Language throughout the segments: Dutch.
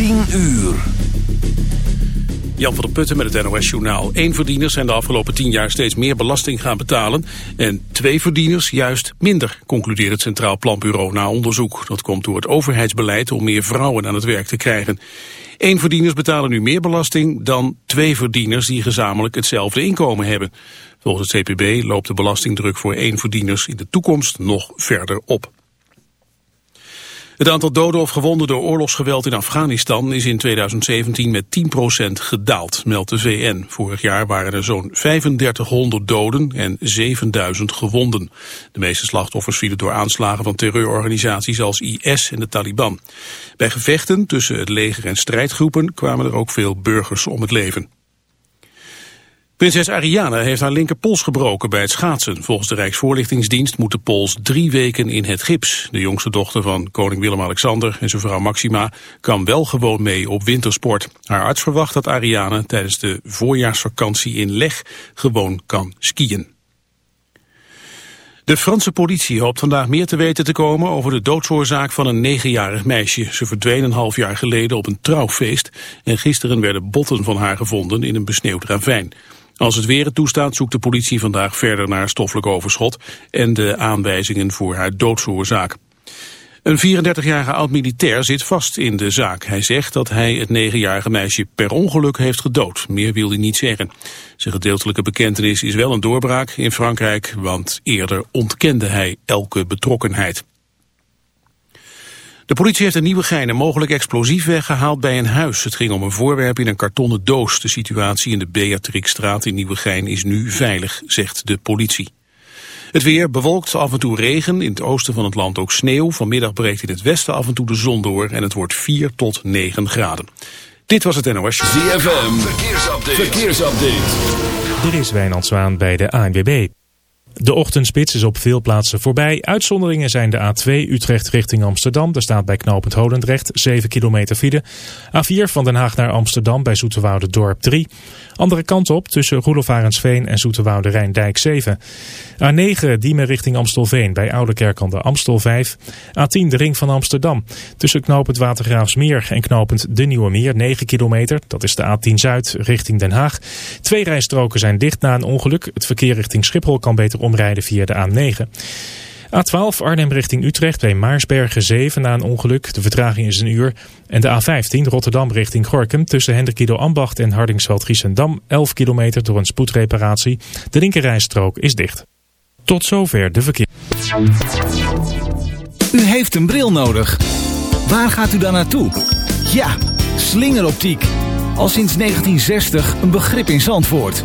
10 uur. Jan van der Putten met het NOS-journaal. Eén verdieners zijn de afgelopen tien jaar steeds meer belasting gaan betalen... en twee verdieners juist minder, concludeert het Centraal Planbureau na onderzoek. Dat komt door het overheidsbeleid om meer vrouwen aan het werk te krijgen. Eén verdieners betalen nu meer belasting dan twee verdieners... die gezamenlijk hetzelfde inkomen hebben. Volgens het CPB loopt de belastingdruk voor één verdieners in de toekomst nog verder op. Het aantal doden of gewonden door oorlogsgeweld in Afghanistan is in 2017 met 10% gedaald, meldt de VN. Vorig jaar waren er zo'n 3500 doden en 7000 gewonden. De meeste slachtoffers vielen door aanslagen van terreurorganisaties als IS en de Taliban. Bij gevechten tussen het leger en strijdgroepen kwamen er ook veel burgers om het leven. Prinses Ariane heeft haar linkerpols gebroken bij het schaatsen. Volgens de Rijksvoorlichtingsdienst moet de pols drie weken in het gips. De jongste dochter van koning Willem-Alexander en zijn vrouw Maxima kan wel gewoon mee op wintersport. Haar arts verwacht dat Ariane tijdens de voorjaarsvakantie in Leg gewoon kan skiën. De Franse politie hoopt vandaag meer te weten te komen over de doodsoorzaak van een negenjarig meisje. Ze verdween een half jaar geleden op een trouwfeest en gisteren werden botten van haar gevonden in een besneeuwd ravijn. Als het weer het toestaat zoekt de politie vandaag verder naar stoffelijk overschot en de aanwijzingen voor haar doodsoorzaak. Een 34-jarige oud-militair zit vast in de zaak. Hij zegt dat hij het negenjarige meisje per ongeluk heeft gedood. Meer wil hij niet zeggen. Zijn gedeeltelijke bekentenis is wel een doorbraak in Frankrijk, want eerder ontkende hij elke betrokkenheid. De politie heeft een nieuwe gein mogelijk explosief weggehaald bij een huis. Het ging om een voorwerp in een kartonnen doos. De situatie in de Beatrixstraat in Nieuwegein is nu veilig, zegt de politie. Het weer bewolkt, af en toe regen, in het oosten van het land ook sneeuw. Vanmiddag breekt in het westen af en toe de zon door en het wordt 4 tot 9 graden. Dit was het NOS. ZFM, verkeersupdate. verkeersupdate. Er is Wijnand Zwaan bij de ANWB. De ochtendspits is op veel plaatsen voorbij. Uitzonderingen zijn de A2 Utrecht richting Amsterdam. Daar staat bij knooppunt Holendrecht 7 kilometer file. A4 van Den Haag naar Amsterdam bij Zoeterwoude Dorp 3. Andere kant op tussen Roelofarensveen en Zoeterwoude Rijndijk 7. A9 Diemen richting Amstelveen bij Oudekerk aan de Amstel 5. A10 de ring van Amsterdam. Tussen knooppunt Watergraafsmeer en knooppunt De Nieuwe Meer 9 kilometer. Dat is de A10 Zuid richting Den Haag. Twee rijstroken zijn dicht na een ongeluk. Het verkeer richting Schiphol kan beter omrijden via de A9. A12 Arnhem richting Utrecht bij Maarsbergen 7 na een ongeluk. De vertraging is een uur. En de A15 Rotterdam richting Gorkum tussen Hendrikido Ambacht en Hardingsveld Giesendam 11 kilometer door een spoedreparatie. De linkerrijstrook is dicht. Tot zover de verkeer. U heeft een bril nodig. Waar gaat u dan naartoe? Ja, slingeroptiek. Al sinds 1960 een begrip in Zandvoort.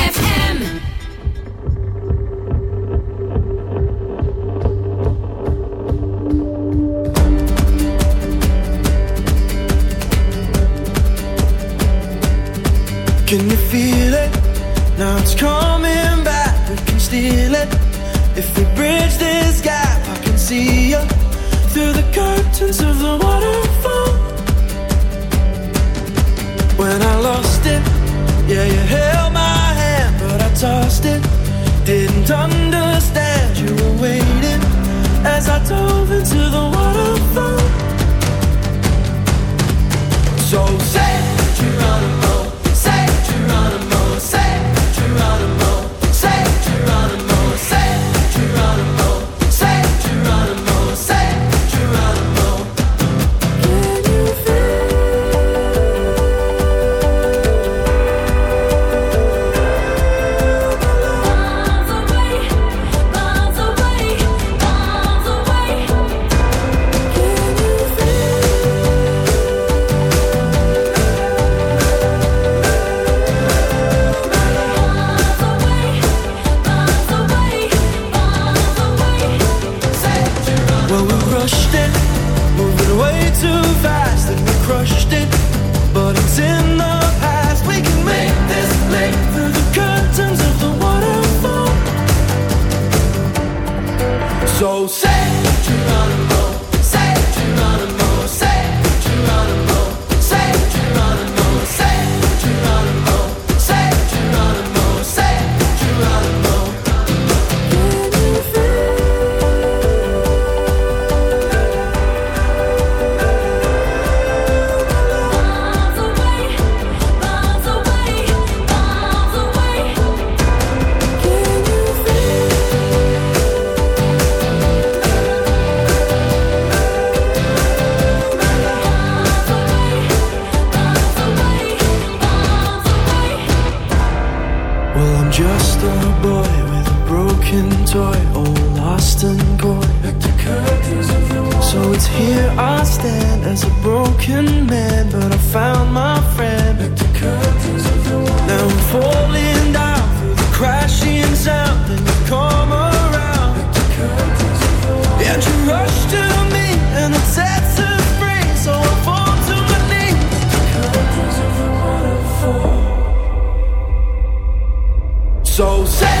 done. broken toy, all lost and gone. So it's here I stand as a broken man, but I found my friend. Now I'm falling down through the crashing sound, and you come around. And you rush to me, and it sets us free. So I fall to my knees. So say.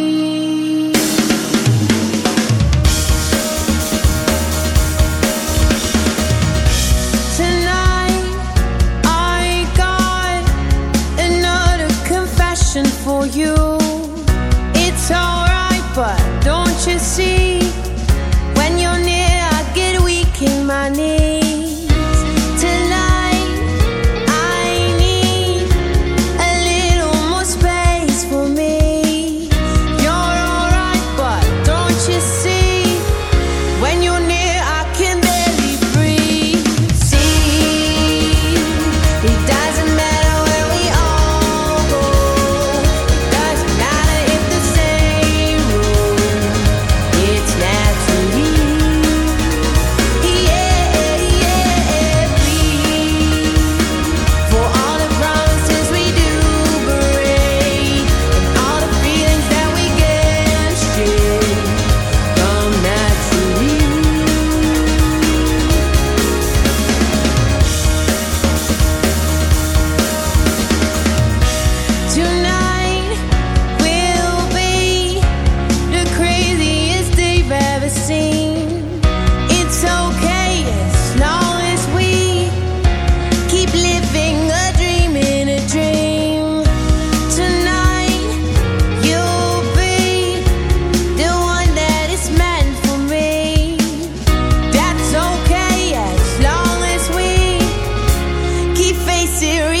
serious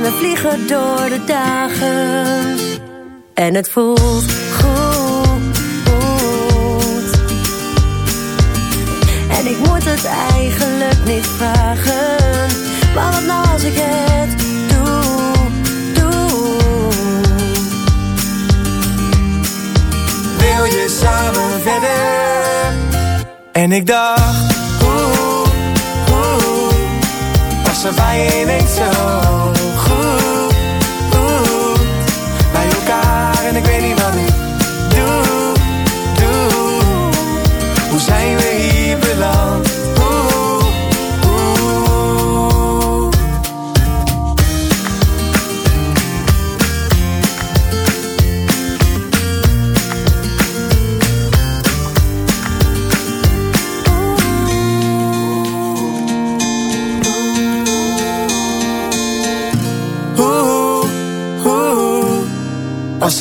En we vliegen door de dagen. En het voelt goed. En ik moet het eigenlijk niet vragen. Maar wat nou als ik het doe, doe. Wil je samen verder? En ik dacht, oeh, oeh. Was er bij je zo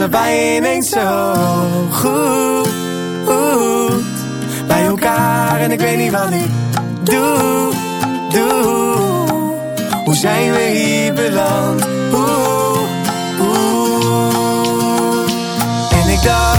Bij je ineens zo goed, goed Bij elkaar. En ik weet niet wat ik doe, doe. Hoe zijn we hier beland, oeh, oeh. En ik dacht,